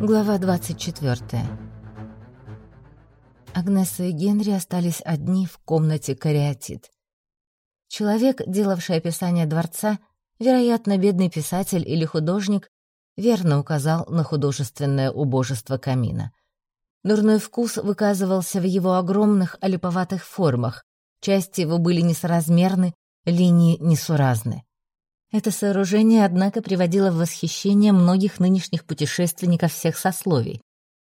Глава 24. Агнеса и Генри остались одни в комнате кариатид. Человек, делавший описание дворца, вероятно, бедный писатель или художник, верно указал на художественное убожество камина. Дурной вкус выказывался в его огромных олиповатых формах, части его были несоразмерны, линии несуразны. Это сооружение, однако, приводило в восхищение многих нынешних путешественников всех сословий,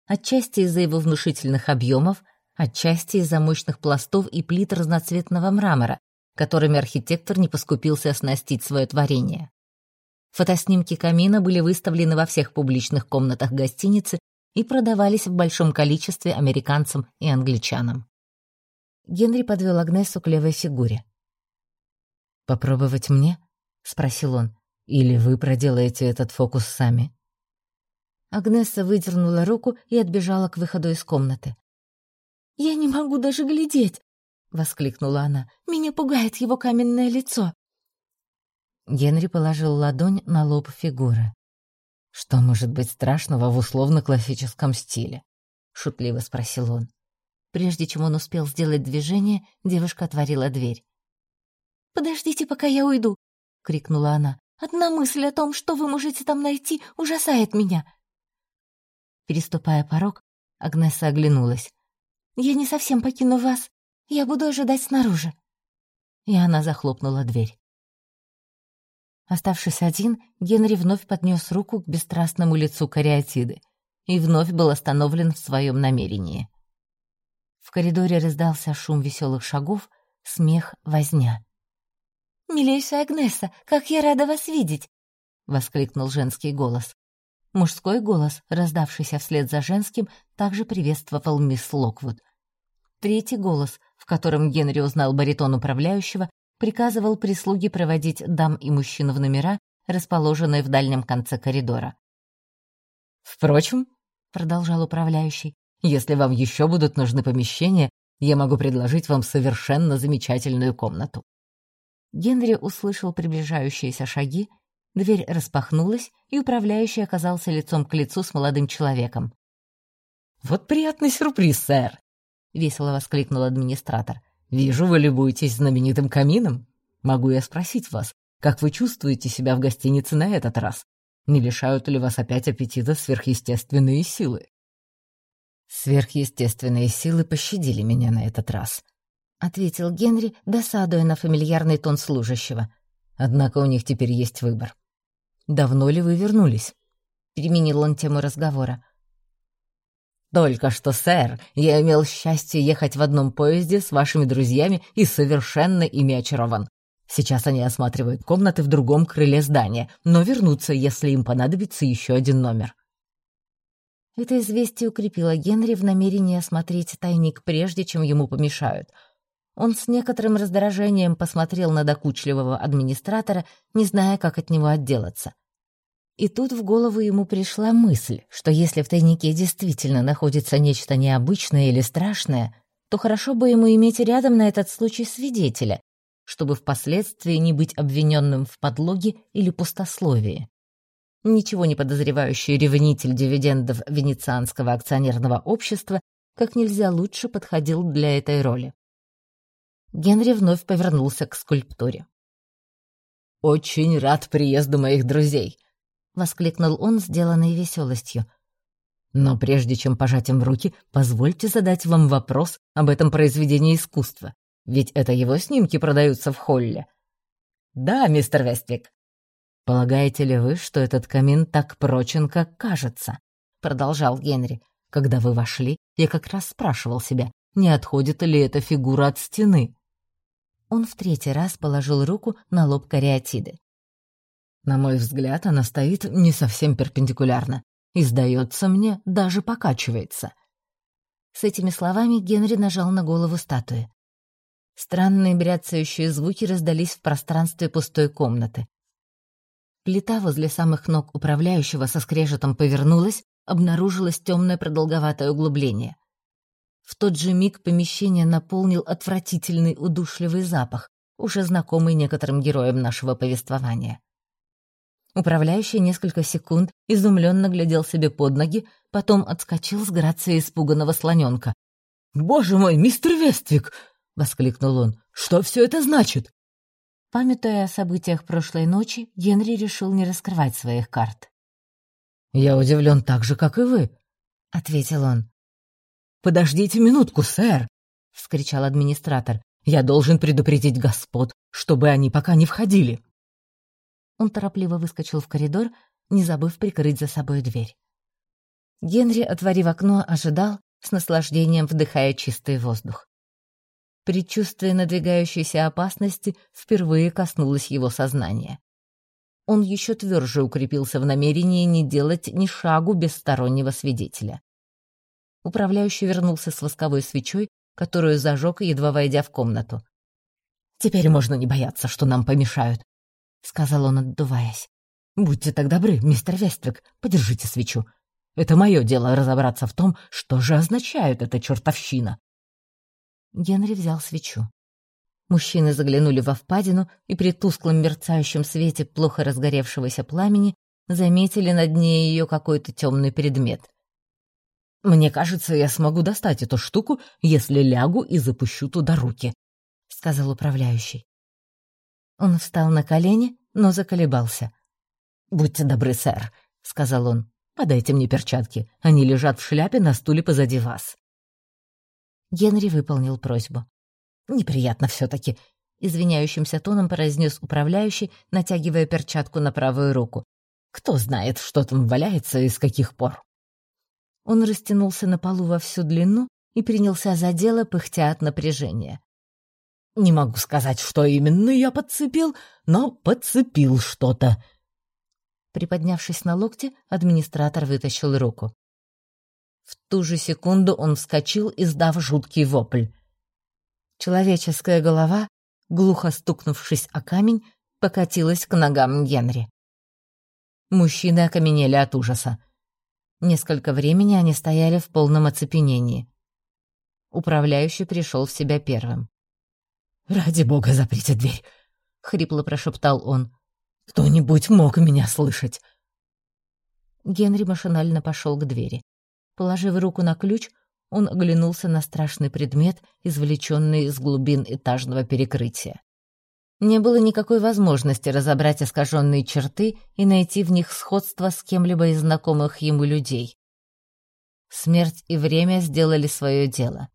отчасти из-за его внушительных объемов, отчасти из-за мощных пластов и плит разноцветного мрамора, которыми архитектор не поскупился оснастить свое творение. Фотоснимки камина были выставлены во всех публичных комнатах гостиницы и продавались в большом количестве американцам и англичанам. Генри подвел Агнесу к левой фигуре. «Попробовать мне?» — спросил он. «Или вы проделаете этот фокус сами?» Агнесса выдернула руку и отбежала к выходу из комнаты. «Я не могу даже глядеть!» — воскликнула она. «Меня пугает его каменное лицо!» Генри положил ладонь на лоб фигуры. «Что может быть страшного в условно-классическом стиле?» — шутливо спросил он. Прежде чем он успел сделать движение, девушка отворила дверь. «Подождите, пока я уйду крикнула она. «Одна мысль о том, что вы можете там найти, ужасает меня!» Переступая порог, Агнеса оглянулась. «Я не совсем покину вас. Я буду ожидать снаружи». И она захлопнула дверь. Оставшись один, Генри вновь поднес руку к бесстрастному лицу кариатиды и вновь был остановлен в своем намерении. В коридоре раздался шум веселых шагов, смех, возня. «Милейшая Агнеса, как я рада вас видеть!» — воскликнул женский голос. Мужской голос, раздавшийся вслед за женским, также приветствовал мисс Локвуд. Третий голос, в котором Генри узнал баритон управляющего, приказывал прислуге проводить дам и мужчин в номера, расположенные в дальнем конце коридора. «Впрочем», — продолжал управляющий, «если вам еще будут нужны помещения, я могу предложить вам совершенно замечательную комнату. Генри услышал приближающиеся шаги, дверь распахнулась, и управляющий оказался лицом к лицу с молодым человеком. «Вот приятный сюрприз, сэр!» — весело воскликнул администратор. «Вижу, вы любуетесь знаменитым камином. Могу я спросить вас, как вы чувствуете себя в гостинице на этот раз? Не лишают ли вас опять аппетита сверхъестественные силы?» Сверхъестественные силы пощадили меня на этот раз, ответил Генри, досадуя на фамильярный тон служащего. Однако у них теперь есть выбор. Давно ли вы вернулись? Переменил он тему разговора. «Только что, сэр, я имел счастье ехать в одном поезде с вашими друзьями и совершенно ими очарован. Сейчас они осматривают комнаты в другом крыле здания, но вернутся, если им понадобится еще один номер». Это известие укрепило Генри в намерении осмотреть тайник прежде, чем ему помешают — он с некоторым раздражением посмотрел на докучливого администратора, не зная, как от него отделаться. И тут в голову ему пришла мысль, что если в тайнике действительно находится нечто необычное или страшное, то хорошо бы ему иметь рядом на этот случай свидетеля, чтобы впоследствии не быть обвиненным в подлоге или пустословии. Ничего не подозревающий ревнитель дивидендов Венецианского акционерного общества как нельзя лучше подходил для этой роли. Генри вновь повернулся к скульптуре. «Очень рад приезду моих друзей!» — воскликнул он, сделанный веселостью. «Но прежде чем пожать им руки, позвольте задать вам вопрос об этом произведении искусства. Ведь это его снимки продаются в холле». «Да, мистер Вествик». «Полагаете ли вы, что этот камин так прочен, как кажется?» — продолжал Генри. «Когда вы вошли, я как раз спрашивал себя, не отходит ли эта фигура от стены?» Он в третий раз положил руку на лоб кариатиды. На мой взгляд, она стоит не совсем перпендикулярно и, сдается мне, даже покачивается. С этими словами Генри нажал на голову статуи. Странные бряцающие звуки раздались в пространстве пустой комнаты. Плита возле самых ног управляющего со скрежетом повернулась, обнаружилось темное продолговатое углубление. В тот же миг помещение наполнил отвратительный удушливый запах, уже знакомый некоторым героям нашего повествования. Управляющий несколько секунд изумленно глядел себе под ноги, потом отскочил с грацией испуганного слоненка. «Боже мой, мистер Вествик!» — воскликнул он. «Что все это значит?» Памятуя о событиях прошлой ночи, Генри решил не раскрывать своих карт. «Я удивлен так же, как и вы», — ответил он. «Подождите минутку, сэр!» — вскричал администратор. «Я должен предупредить господ, чтобы они пока не входили». Он торопливо выскочил в коридор, не забыв прикрыть за собой дверь. Генри, отворив окно, ожидал, с наслаждением вдыхая чистый воздух. Предчувствие надвигающейся опасности впервые коснулось его сознания. Он еще тверже укрепился в намерении не делать ни шагу без стороннего свидетеля. Управляющий вернулся с восковой свечой, которую зажег, едва войдя в комнату. «Теперь можно не бояться, что нам помешают», — сказал он, отдуваясь. «Будьте так добры, мистер Вествик, подержите свечу. Это мое дело разобраться в том, что же означает эта чертовщина». Генри взял свечу. Мужчины заглянули во впадину и при тусклом мерцающем свете плохо разгоревшегося пламени заметили на дне ее какой-то темный предмет. «Мне кажется, я смогу достать эту штуку, если лягу и запущу туда руки», — сказал управляющий. Он встал на колени, но заколебался. «Будьте добры, сэр», — сказал он. «Подайте мне перчатки. Они лежат в шляпе на стуле позади вас». Генри выполнил просьбу. «Неприятно все-таки», — извиняющимся тоном произнес управляющий, натягивая перчатку на правую руку. «Кто знает, что там валяется и с каких пор?» Он растянулся на полу во всю длину и принялся за дело, пыхтя от напряжения. «Не могу сказать, что именно я подцепил, но подцепил что-то». Приподнявшись на локте, администратор вытащил руку. В ту же секунду он вскочил, издав жуткий вопль. Человеческая голова, глухо стукнувшись о камень, покатилась к ногам Генри. Мужчины окаменели от ужаса. Несколько времени они стояли в полном оцепенении. Управляющий пришел в себя первым. «Ради бога, заприте дверь!» — хрипло прошептал он. «Кто-нибудь мог меня слышать?» Генри машинально пошел к двери. Положив руку на ключ, он оглянулся на страшный предмет, извлеченный из глубин этажного перекрытия. Не было никакой возможности разобрать искаженные черты и найти в них сходство с кем-либо из знакомых ему людей. Смерть и время сделали свое дело.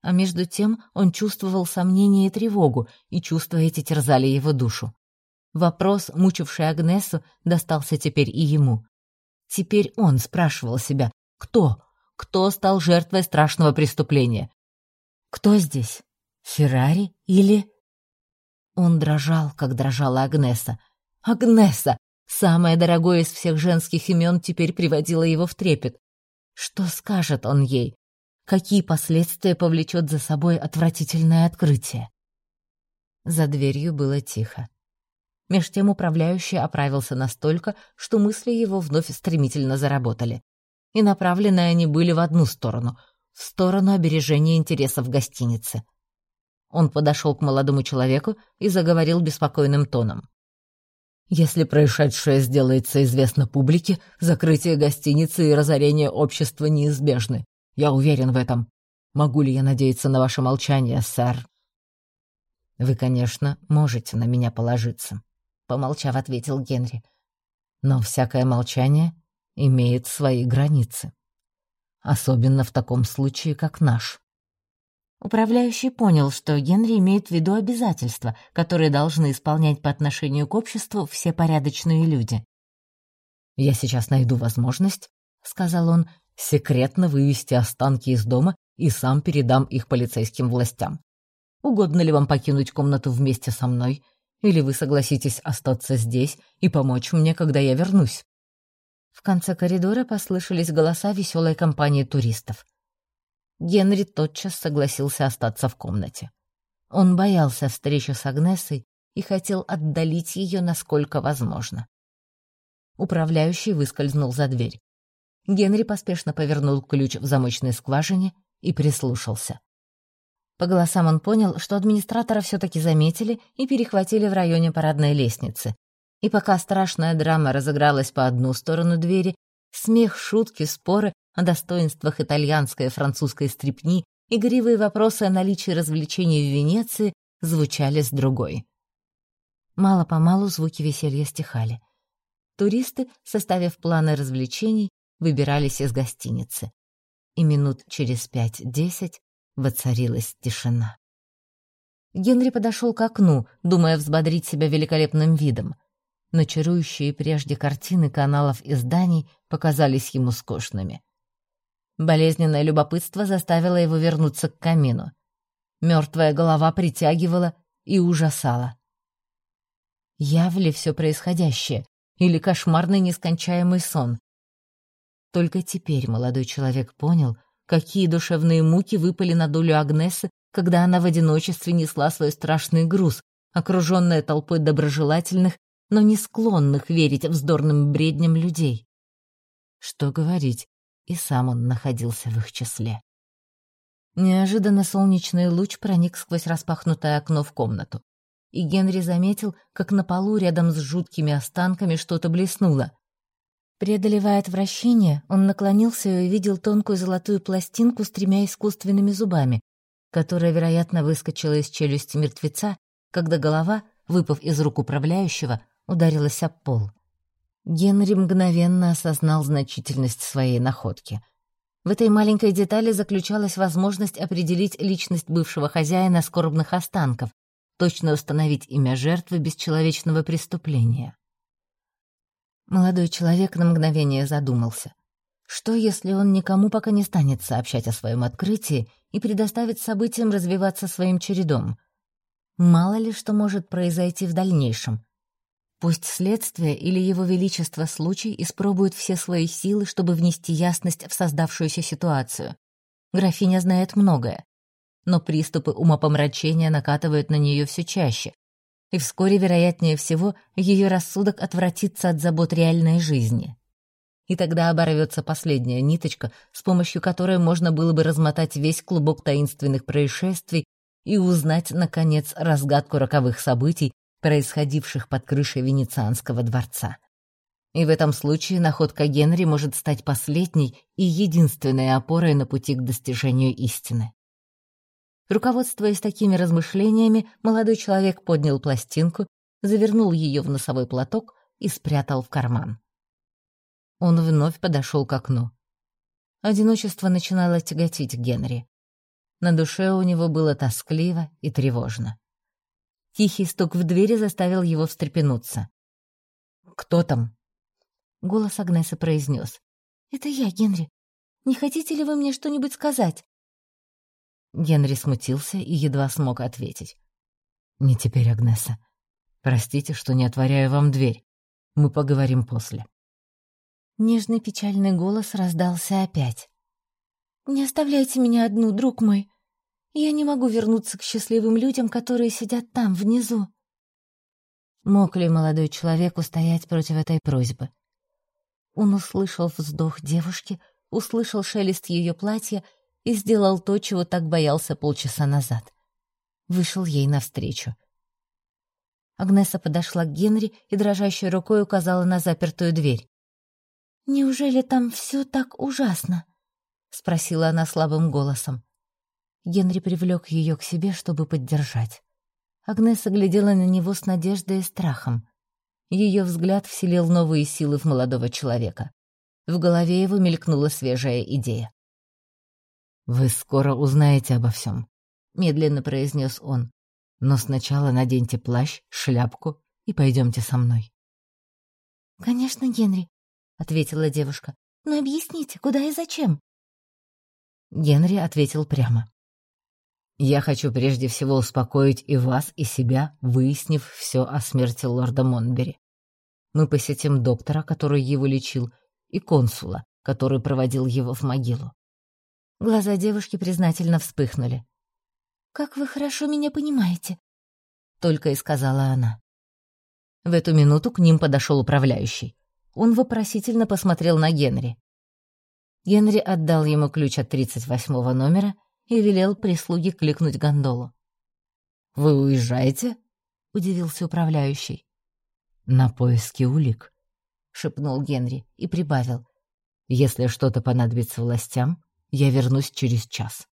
А между тем он чувствовал сомнение и тревогу, и чувства эти терзали его душу. Вопрос, мучивший Агнесу, достался теперь и ему. Теперь он спрашивал себя, кто, кто стал жертвой страшного преступления? Кто здесь? Феррари или... Он дрожал, как дрожала Агнеса. Агнеса! Самое дорогое из всех женских имен теперь приводило его в трепет. Что скажет он ей? Какие последствия повлечет за собой отвратительное открытие? За дверью было тихо. Меж тем управляющий оправился настолько, что мысли его вновь стремительно заработали. И направлены они были в одну сторону — в сторону обережения интересов гостиницы. Он подошел к молодому человеку и заговорил беспокойным тоном. «Если происшедшее сделается известно публике, закрытие гостиницы и разорение общества неизбежны. Я уверен в этом. Могу ли я надеяться на ваше молчание, сэр?» «Вы, конечно, можете на меня положиться», — помолчав, ответил Генри. «Но всякое молчание имеет свои границы. Особенно в таком случае, как наш». Управляющий понял, что Генри имеет в виду обязательства, которые должны исполнять по отношению к обществу все порядочные люди. «Я сейчас найду возможность», — сказал он, — «секретно вывести останки из дома и сам передам их полицейским властям. Угодно ли вам покинуть комнату вместе со мной или вы согласитесь остаться здесь и помочь мне, когда я вернусь?» В конце коридора послышались голоса веселой компании туристов. Генри тотчас согласился остаться в комнате. Он боялся встречи с Агнесой и хотел отдалить ее насколько возможно. Управляющий выскользнул за дверь. Генри поспешно повернул ключ в замочной скважине и прислушался. По голосам он понял, что администратора все-таки заметили и перехватили в районе парадной лестницы. И пока страшная драма разыгралась по одну сторону двери, смех, шутки, споры о достоинствах итальянской и французской стрипни, игривые вопросы о наличии развлечений в Венеции звучали с другой. Мало-помалу звуки веселья стихали. Туристы, составив планы развлечений, выбирались из гостиницы. И минут через пять-десять воцарилась тишина. Генри подошел к окну, думая взбодрить себя великолепным видом. Но чарующие прежде картины каналов и зданий показались ему скучными. Болезненное любопытство заставило его вернуться к камину. Мертвая голова притягивала и ужасала. Явли все происходящее или кошмарный нескончаемый сон? Только теперь молодой человек понял, какие душевные муки выпали на долю Агнесы, когда она в одиночестве несла свой страшный груз, окруженная толпой доброжелательных, но не склонных верить вздорным бредням людей. Что говорить, и сам он находился в их числе. Неожиданно солнечный луч проник сквозь распахнутое окно в комнату, и Генри заметил, как на полу рядом с жуткими останками что-то блеснуло. Преодолевая отвращение, он наклонился и увидел тонкую золотую пластинку с тремя искусственными зубами, которая, вероятно, выскочила из челюсти мертвеца, когда голова, выпав из рук управляющего, ударилась об пол. Генри мгновенно осознал значительность своей находки. В этой маленькой детали заключалась возможность определить личность бывшего хозяина скорбных останков, точно установить имя жертвы бесчеловечного преступления. Молодой человек на мгновение задумался. Что, если он никому пока не станет сообщать о своем открытии и предоставит событиям развиваться своим чередом? Мало ли что может произойти в дальнейшем. Пусть следствие или его величество случай испробуют все свои силы, чтобы внести ясность в создавшуюся ситуацию. Графиня знает многое, но приступы умопомрачения накатывают на нее все чаще, и вскоре, вероятнее всего, ее рассудок отвратится от забот реальной жизни. И тогда оборвется последняя ниточка, с помощью которой можно было бы размотать весь клубок таинственных происшествий и узнать, наконец, разгадку роковых событий, происходивших под крышей Венецианского дворца. И в этом случае находка Генри может стать последней и единственной опорой на пути к достижению истины. Руководствуясь такими размышлениями, молодой человек поднял пластинку, завернул ее в носовой платок и спрятал в карман. Он вновь подошел к окну. Одиночество начинало тяготить Генри. На душе у него было тоскливо и тревожно. Тихий стук в двери заставил его встрепенуться. «Кто там?» Голос Агнесы произнес. «Это я, Генри. Не хотите ли вы мне что-нибудь сказать?» Генри смутился и едва смог ответить. «Не теперь, Агнеса. Простите, что не отворяю вам дверь. Мы поговорим после». Нежный печальный голос раздался опять. «Не оставляйте меня одну, друг мой. Я не могу вернуться к счастливым людям, которые сидят там, внизу». Мог ли молодой человек устоять против этой просьбы? Он услышал вздох девушки, услышал шелест ее платья и сделал то, чего так боялся полчаса назад. Вышел ей навстречу. Агнеса подошла к Генри и дрожащей рукой указала на запертую дверь. «Неужели там все так ужасно?» — спросила она слабым голосом. Генри привлек ее к себе, чтобы поддержать. Агнеса глядела на него с надеждой и страхом. Ее взгляд вселил новые силы в молодого человека. В голове его мелькнула свежая идея. «Вы скоро узнаете обо всем», — медленно произнес он. «Но сначала наденьте плащ, шляпку и пойдемте со мной». «Конечно, Генри», — ответила девушка. «Но объясните, куда и зачем?» Генри ответил прямо. «Я хочу прежде всего успокоить и вас, и себя, выяснив все о смерти лорда Монбери. Мы посетим доктора, который его лечил, и консула, который проводил его в могилу. Глаза девушки признательно вспыхнули. «Как вы хорошо меня понимаете», — только и сказала она. В эту минуту к ним подошел управляющий. Он вопросительно посмотрел на Генри. Генри отдал ему ключ от 38-го номера и велел прислуге кликнуть гондолу. «Вы уезжаете?» — удивился управляющий. на поиски улик», — шепнул Генри и прибавил. «Если что-то понадобится властям, я вернусь через час».